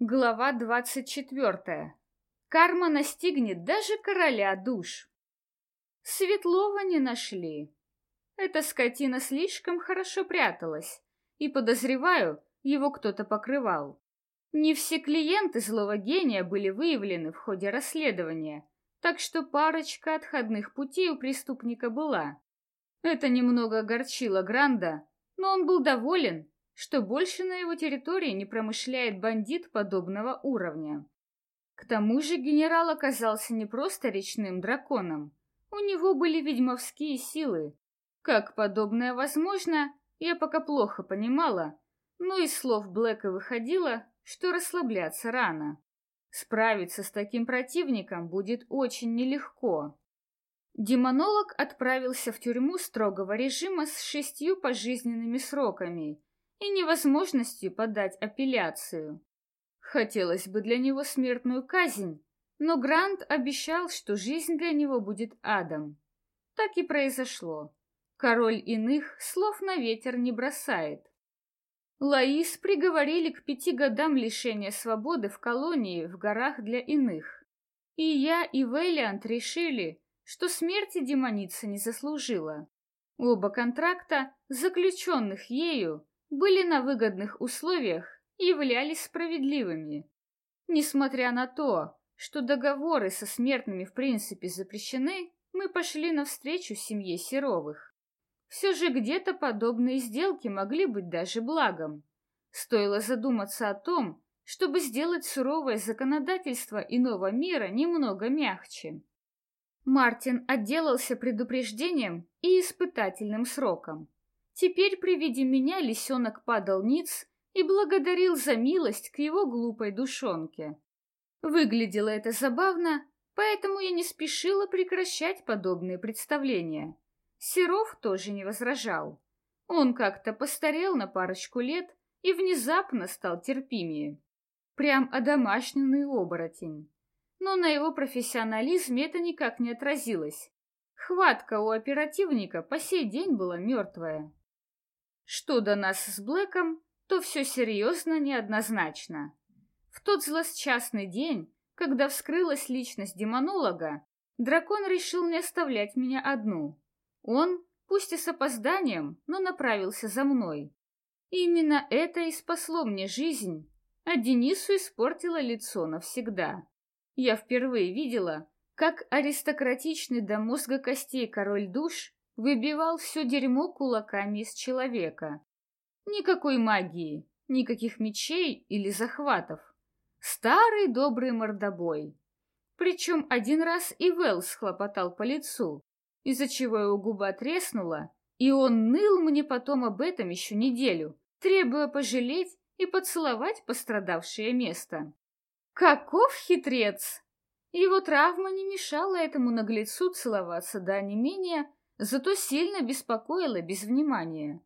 Глава двадцать четвертая. Карма настигнет даже короля душ. Светлова не нашли. Эта скотина слишком хорошо пряталась, и, подозреваю, его кто-то покрывал. Не все клиенты злого гения были выявлены в ходе расследования, так что парочка отходных путей у преступника была. Это немного огорчило Гранда, но он был доволен что больше на его территории не промышляет бандит подобного уровня. К тому же генерал оказался не просто речным драконом. У него были ведьмовские силы. Как подобное возможно, я пока плохо понимала, но из слов Блэка выходило, что расслабляться рано. Справиться с таким противником будет очень нелегко. Демонолог отправился в тюрьму строгого режима с шестью пожизненными сроками и невозможностью подать апелляцию. Хотелось бы для него смертную казнь, но Грант обещал, что жизнь для него будет адом. Так и произошло. Король иных слов на ветер не бросает. Лаис приговорили к пяти годам лишения свободы в колонии в горах для иных. И я, и Вейлиант решили, что смерти демоница не заслужила. Оба контракта, заключенных ею, были на выгодных условиях и являлись справедливыми. Несмотря на то, что договоры со смертными в принципе запрещены, мы пошли навстречу семье Серовых. Все же где-то подобные сделки могли быть даже благом. Стоило задуматься о том, чтобы сделать суровое законодательство иного мира немного мягче. Мартин отделался предупреждением и испытательным сроком. Теперь при виде меня лисенок падал ниц и благодарил за милость к его глупой душонке. Выглядело это забавно, поэтому я не спешила прекращать подобные представления. Серов тоже не возражал. Он как-то постарел на парочку лет и внезапно стал терпимее. Прям одомашненный оборотень. Но на его профессионализме это никак не отразилось. Хватка у оперативника по сей день была мертвая. Что до нас с Блэком, то все серьезно неоднозначно. В тот злосчастный день, когда вскрылась личность демонолога, дракон решил не оставлять меня одну. Он, пусть и с опозданием, но направился за мной. именно это и спасло мне жизнь, а Денису испортило лицо навсегда. Я впервые видела, как аристократичный до мозга костей король душ выбивал все дерьмо кулаками из человека. Никакой магии, никаких мечей или захватов. Старый добрый мордобой. Причем один раз и Вэл схлопотал по лицу, из-за чего его губа треснула, и он ныл мне потом об этом еще неделю, требуя пожалеть и поцеловать пострадавшее место. Каков хитрец! Его травма не мешала этому наглецу целоваться да не менее, зато сильно беспокоила без внимания.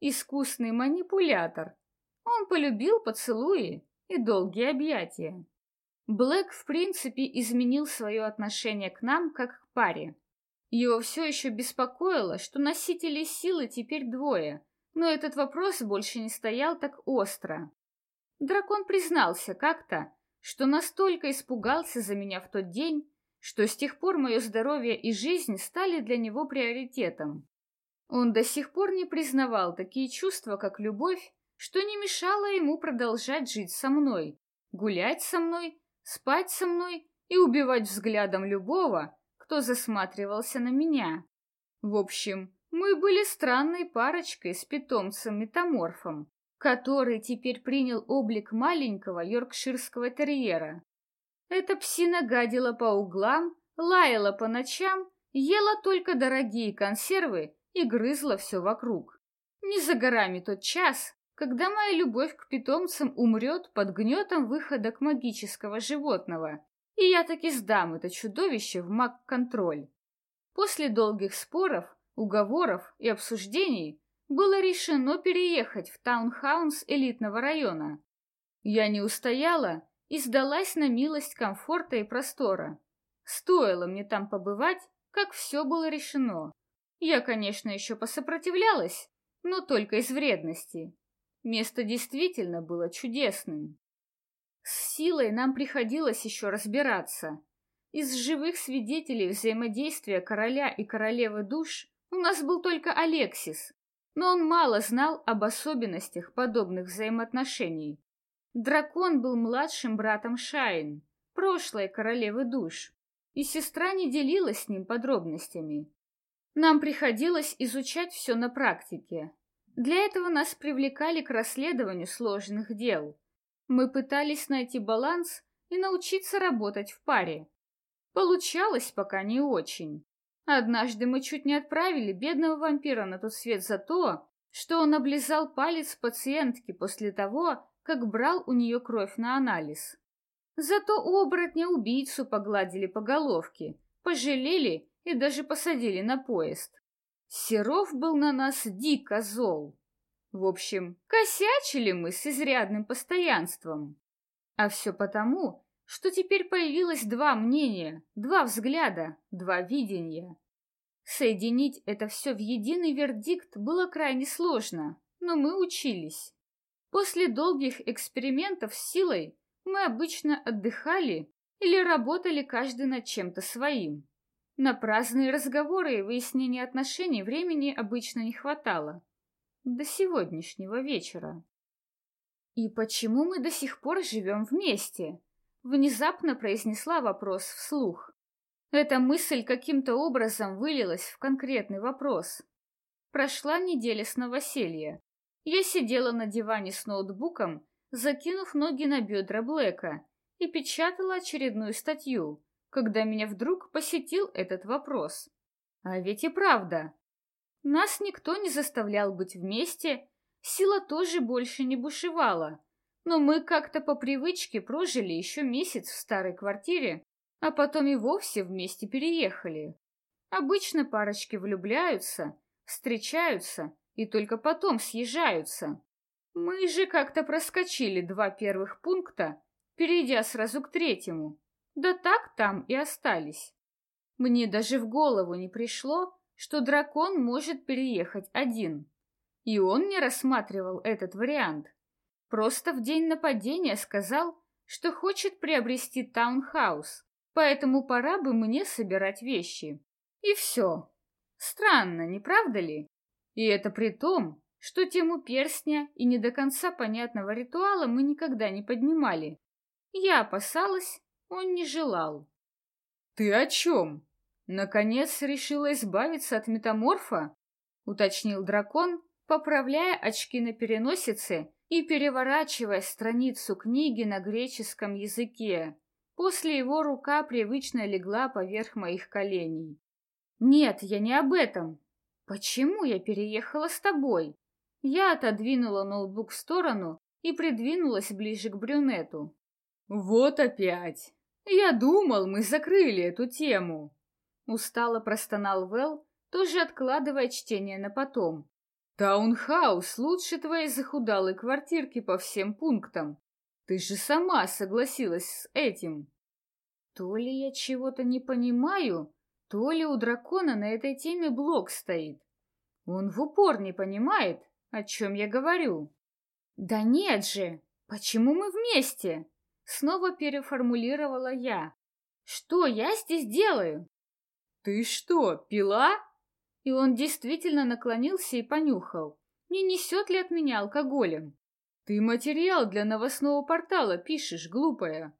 Искусный манипулятор. Он полюбил поцелуи и долгие объятия. Блэк, в принципе, изменил свое отношение к нам как к паре. Его все еще беспокоило, что носителей силы теперь двое, но этот вопрос больше не стоял так остро. Дракон признался как-то, что настолько испугался за меня в тот день, что с тех пор мое здоровье и жизнь стали для него приоритетом. Он до сих пор не признавал такие чувства, как любовь, что не мешало ему продолжать жить со мной, гулять со мной, спать со мной и убивать взглядом любого, кто засматривался на меня. В общем, мы были странной парочкой с питомцем-метаморфом, который теперь принял облик маленького йоркширского терьера. Эта псина гадила по углам, лаяла по ночам, ела только дорогие консервы и грызла все вокруг. Не за горами тот час, когда моя любовь к питомцам умрет под гнетом выхода к магического животного, и я таки сдам это чудовище в маг-контроль. После долгих споров, уговоров и обсуждений было решено переехать в таунхаунс элитного района. Я не устояла и сдалась на милость комфорта и простора. Стоило мне там побывать, как все было решено. Я, конечно, еще посопротивлялась, но только из вредности. Место действительно было чудесным. С силой нам приходилось еще разбираться. Из живых свидетелей взаимодействия короля и королевы душ у нас был только Алексис, но он мало знал об особенностях подобных взаимоотношений. Дракон был младшим братом Шайн, прошлой королевы душ, и сестра не делилась с ним подробностями. Нам приходилось изучать все на практике. Для этого нас привлекали к расследованию сложных дел. Мы пытались найти баланс и научиться работать в паре. Получалось пока не очень. Однажды мы чуть не отправили бедного вампира на тот свет за то, что он облизал палец пациентки после того, как брал у нее кровь на анализ. Зато оборотня-убийцу погладили по головке, пожалели и даже посадили на поезд. Серов был на нас дико зол. В общем, косячили мы с изрядным постоянством. А все потому, что теперь появилось два мнения, два взгляда, два видения. Соединить это все в единый вердикт было крайне сложно, но мы учились. После долгих экспериментов с силой мы обычно отдыхали или работали каждый над чем-то своим. На праздные разговоры и выяснение отношений времени обычно не хватало. До сегодняшнего вечера. «И почему мы до сих пор живем вместе?» Внезапно произнесла вопрос вслух. Эта мысль каким-то образом вылилась в конкретный вопрос. Прошла неделя с новоселья. Я сидела на диване с ноутбуком, закинув ноги на бедра Блэка, и печатала очередную статью, когда меня вдруг посетил этот вопрос. А ведь и правда. Нас никто не заставлял быть вместе, сила тоже больше не бушевала, но мы как-то по привычке прожили еще месяц в старой квартире, а потом и вовсе вместе переехали. Обычно парочки влюбляются, встречаются и только потом съезжаются. Мы же как-то проскочили два первых пункта, перейдя сразу к третьему. Да так там и остались. Мне даже в голову не пришло, что дракон может переехать один. И он не рассматривал этот вариант. Просто в день нападения сказал, что хочет приобрести таунхаус, поэтому пора бы мне собирать вещи. И все. Странно, не правда ли? И это при том, что тему перстня и не до конца понятного ритуала мы никогда не поднимали. Я опасалась, он не желал. «Ты о чем? Наконец решила избавиться от метаморфа?» — уточнил дракон, поправляя очки на переносице и переворачивая страницу книги на греческом языке. После его рука привычно легла поверх моих коленей. «Нет, я не об этом. Почему я переехала с тобой?» Я отодвинула ноутбук в сторону и придвинулась ближе к брюнету. «Вот опять! Я думал, мы закрыли эту тему!» Устало простонал Вэл, тоже откладывая чтение на потом. «Таунхаус лучше твоей захудалой квартирки по всем пунктам. Ты же сама согласилась с этим!» То ли я чего-то не понимаю, то ли у дракона на этой теме блок стоит. Он в упор не понимает, о чем я говорю? Да нет же! Почему мы вместе? Снова переформулировала я. Что я здесь делаю? Ты что, пила? И он действительно наклонился и понюхал. Не несет ли от меня алкоголем? Ты материал для новостного портала пишешь, глупая.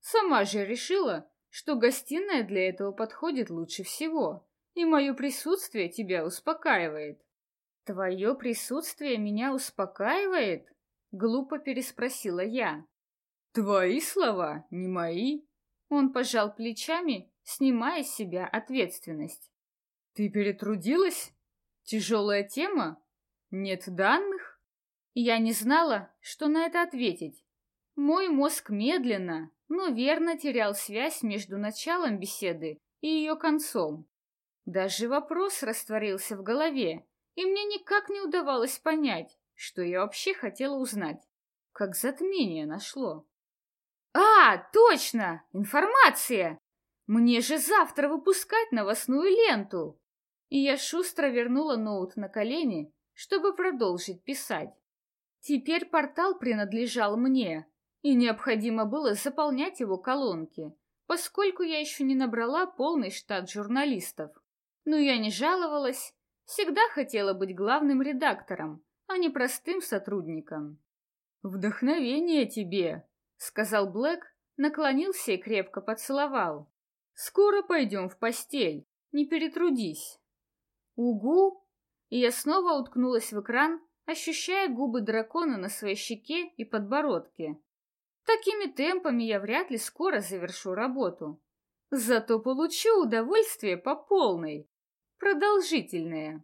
Сама же решила, что гостиная для этого подходит лучше всего, и мое присутствие тебя успокаивает. «Твое присутствие меня успокаивает?» — глупо переспросила я. «Твои слова, не мои». Он пожал плечами, снимая с себя ответственность. «Ты перетрудилась? Тяжелая тема? Нет данных?» Я не знала, что на это ответить. Мой мозг медленно, но верно терял связь между началом беседы и ее концом. Даже вопрос растворился в голове, и мне никак не удавалось понять, что я вообще хотела узнать. Как затмение нашло. «А, точно! Информация! Мне же завтра выпускать новостную ленту!» И я шустро вернула ноут на колени, чтобы продолжить писать. Теперь портал принадлежал мне, и необходимо было заполнять его колонки, поскольку я еще не набрала полный штат журналистов. Но я не жаловалась, всегда хотела быть главным редактором, а не простым сотрудником. «Вдохновение тебе», — сказал Блэк, наклонился и крепко поцеловал. «Скоро пойдем в постель, не перетрудись». «Угу!» И я снова уткнулась в экран, ощущая губы дракона на своей щеке и подбородке. Такими темпами я вряд ли скоро завершу работу. Зато получу удовольствие по полной. Продолжительное.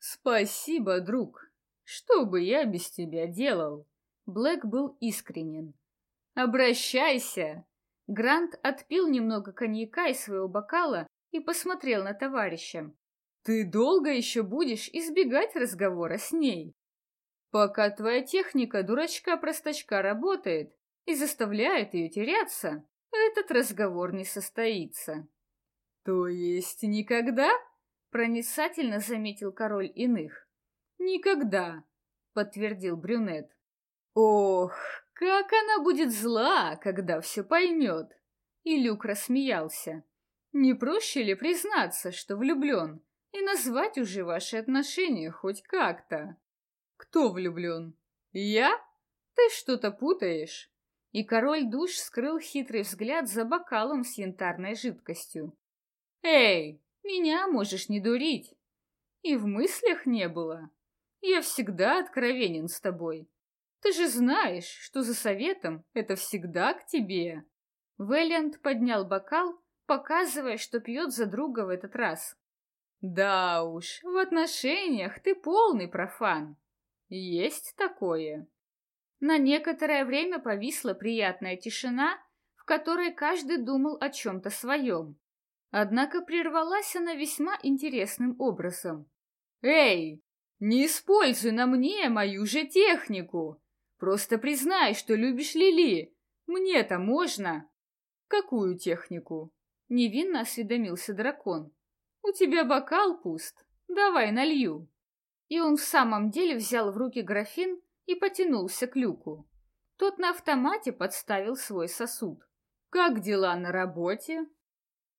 Спасибо, друг. Что бы я без тебя делал? Блэк был искренен. Обращайся. Грант отпил немного коньяка из своего бокала и посмотрел на товарища. Ты долго еще будешь избегать разговора с ней? Пока твоя техника дурачка-простачка работает и заставляет ее теряться, этот разговор не состоится. То есть никогда? Проницательно заметил король иных. Никогда, подтвердил брюнет. Ох, как она будет зла, когда все поймет. И Люк рассмеялся. Не проще ли признаться, что влюблен? И назвать уже ваши отношения хоть как-то. Кто влюблен? Я? Ты что-то путаешь. И король душ скрыл хитрый взгляд за бокалом с янтарной жидкостью. Эй, меня можешь не дурить. И в мыслях не было. Я всегда откровенен с тобой. Ты же знаешь, что за советом это всегда к тебе. Вэллиант поднял бокал, показывая, что пьет за друга в этот раз. Да уж, в отношениях ты полный профан. Есть такое. На некоторое время повисла приятная тишина, в которой каждый думал о чем-то своем. Однако прервалась она весьма интересным образом. «Эй, не используй на мне мою же технику! Просто признай, что любишь Лили. Мне-то можно!» «Какую технику?» — невинно осведомился дракон. «У тебя бокал пуст. Давай налью». И он в самом деле взял в руки графин и потянулся к люку. Тот на автомате подставил свой сосуд. «Как дела на работе?»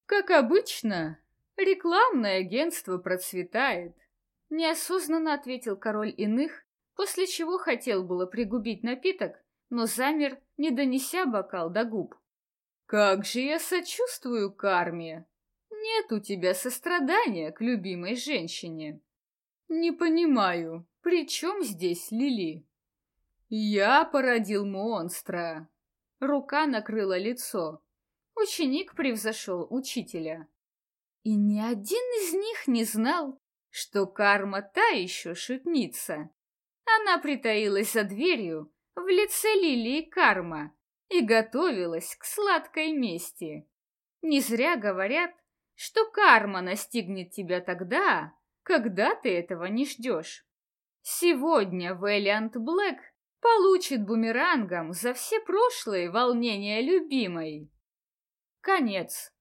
«Как обычно, рекламное агентство процветает», — неосознанно ответил король иных, после чего хотел было пригубить напиток, но замер, не донеся бокал до губ. «Как же я сочувствую карме!» Нет у тебя сострадания к любимой женщине. Не понимаю, при чем здесь Лили? Я породил монстра. Рука накрыла лицо. Ученик превзошел учителя. И ни один из них не знал, что карма та еще шутница. Она притаилась за дверью в лице Лилии Карма и готовилась к сладкой мести. Не зря говорят, что карма настигнет тебя тогда, когда ты этого не ждешь. Сегодня Вэллиант Блэк получит бумерангом за все прошлые волнения любимой. Конец.